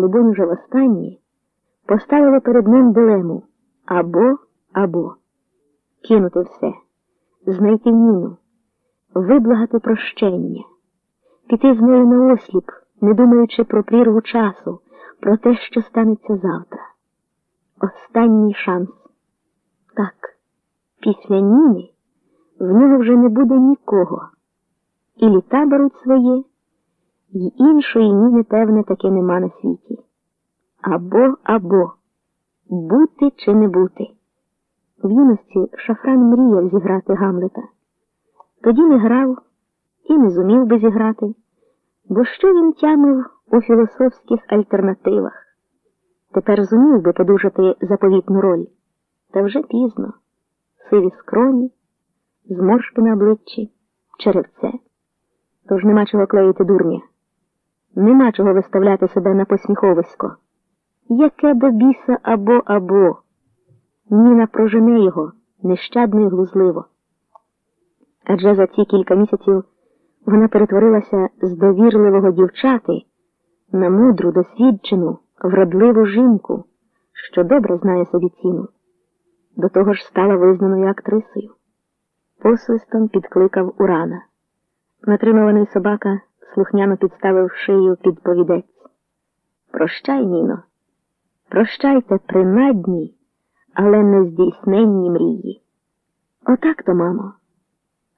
либонь уже востаннє, поставила перед ним дилему або, або кинути все, знайти Ніну, виблагати прощення, піти з нею на осліп, не думаючи про прірву часу, про те, що станеться завтра. Останній шанс. Так, після Ніни в нього вже не буде нікого. І літа беруть своє, і іншої ніни, певне, таки нема на світі. Або, або бути чи не бути. В юності Шафран мріяв зіграти Гамлета. Тоді не грав і не зумів би зіграти, бо що він тямив у філософських альтернативах. Тепер зумів би подужати заповітну роль, та вже пізно, сиві скроні, зморшки на обличчі, черевце. Тож нема чого клеїти дурня, нема чого виставляти себе на посміховисько. Яке до біса або або. Ніна прожене його нещадно і глузливо. Адже за ці кілька місяців вона перетворилася з довірливого дівчати на мудру, досвідчену, вродливу жінку, що добре знає собі ціну. До того ж стала визнаною актрисою. Посвистом підкликав Урана. Натримуваний собака слухняно підставив шию під повідець. Прощай, Ніно, прощайте принадні, але нездійсненні мрії. Отак то, мамо.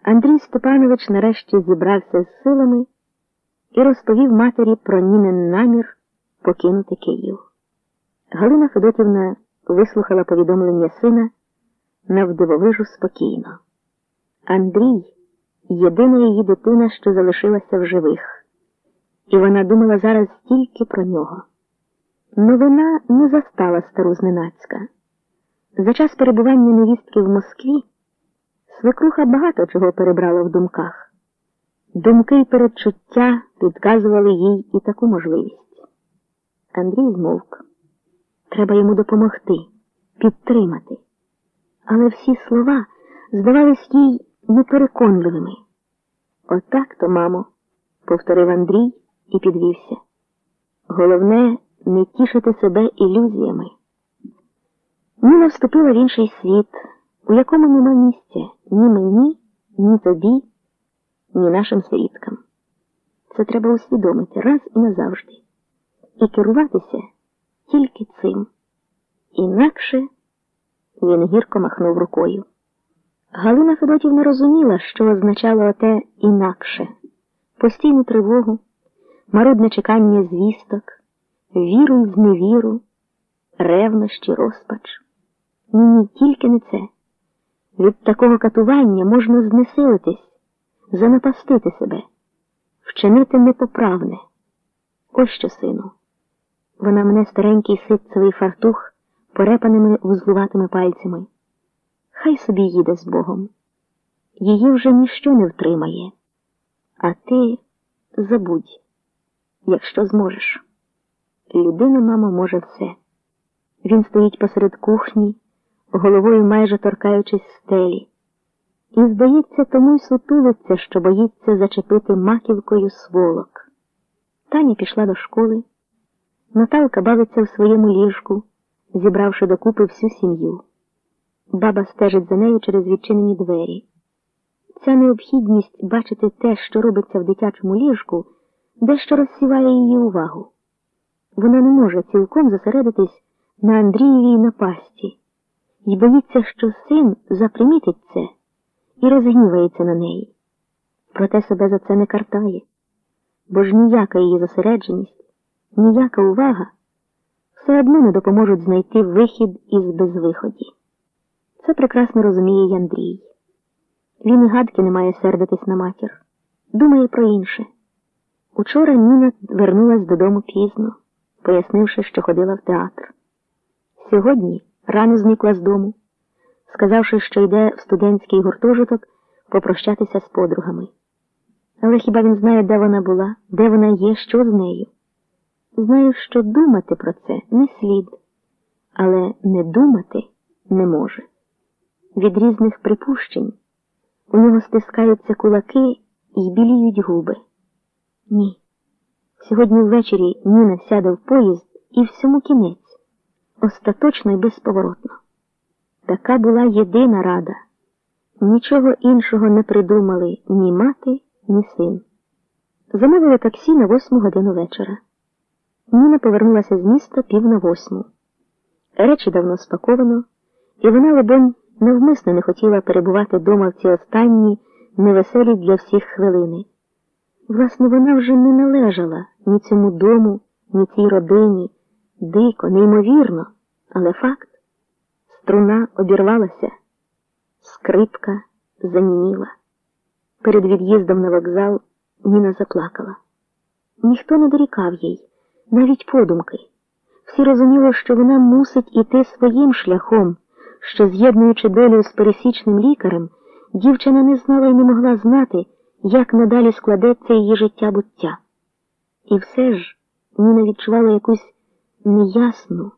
Андрій Степанович нарешті зібрався з силами і розповів матері про Нінин намір покинути Київ. Галина Федотівна вислухала повідомлення сина навдивовижу спокійно. Андрій єдина її дитина, що залишилася в живих, і вона думала зараз тільки про нього. Новина не застала стару зненацька. За час перебування невістки в Москві свекруха багато чого перебрала в думках. Думки й передчуття підказували їй і таку можливість. Андрій змовк. Треба йому допомогти, підтримати. Але всі слова здавались їй непереконливими. Отак то, мамо, повторив Андрій і підвівся. Головне не тішити себе ілюзіями. Ніна вступила в інший світ, у якому нема місця ні мені, ні тобі, ні нашим свідкам. Це треба усвідомити раз і назавжди, і керуватися тільки цим. Інакше він гірко махнув рукою. Галина Федотівна розуміла, що означало оте інакше постійну тривогу, марудне чекання звісток, віру й зневіру, ревнощі, розпач. Ні, ні, тільки не це. Від такого катування можна знесилитись, занапастити себе, вчинити непоправне. Ось що, сину. Вона мене старенький ситцевий фартух порепаними вузлуватими пальцями. Хай собі їде з Богом. Її вже ніщо не втримає. А ти забудь, якщо зможеш. Людина, мама, може все. Він стоїть посеред кухні, головою майже торкаючись стелі, і, здається, тому й сутулиться, що боїться зачепити маківкою сволок. Таня пішла до школи. Наталка бавиться в своєму ліжку, зібравши докупи всю сім'ю. Баба стежить за нею через відчинені двері. Ця необхідність бачити те, що робиться в дитячому ліжку, дещо розсіває її увагу. Вона не може цілком зосередитись на Андрієвій напасті і боїться, що син запримітить це і розгнівається на неї. Проте себе за це не картає, бо ж ніяка її зосередженість, ніяка увага все одно не допоможуть знайти вихід із безвиході. Це прекрасно розуміє Андрій. Він і гадки не має сердитись на матір, думає про інше. Учора Ніна вернулась додому пізно, пояснивши, що ходила в театр. Сьогодні рано зникла з дому, сказавши, що йде в студентський гуртожиток попрощатися з подругами. Але хіба він знає, де вона була, де вона є, що з нею? Знаю, що думати про це не слід, але не думати не може. Від різних припущень у нього стискаються кулаки і біліють губи. Ні. Сьогодні ввечері Ніна сяде в поїзд і всьому кінець, остаточно і безповоротно. Така була єдина рада. Нічого іншого не придумали ні мати, ні син. Замовили таксі на восьму годину вечора. Ніна повернулася з міста пів на восьму. Речі давно спаковано, і вона, либонь, навмисно не хотіла перебувати дома в ці останні, невеселі для всіх хвилини. Власне, вона вже не належала ні цьому дому, ні цій родині, дико, неймовірно, але факт струна обірвалася, скрипка заніміла. Перед від'їздом на вокзал Ніна заплакала. Ніхто не дорікав їй, навіть подумки. Всі розуміли, що вона мусить іти своїм шляхом, що, з'єднуючи долю з пересічним лікарем, дівчина не знала і не могла знати, як надалі складеться її життя буття. І все ж Ніна відчувала якусь неясну,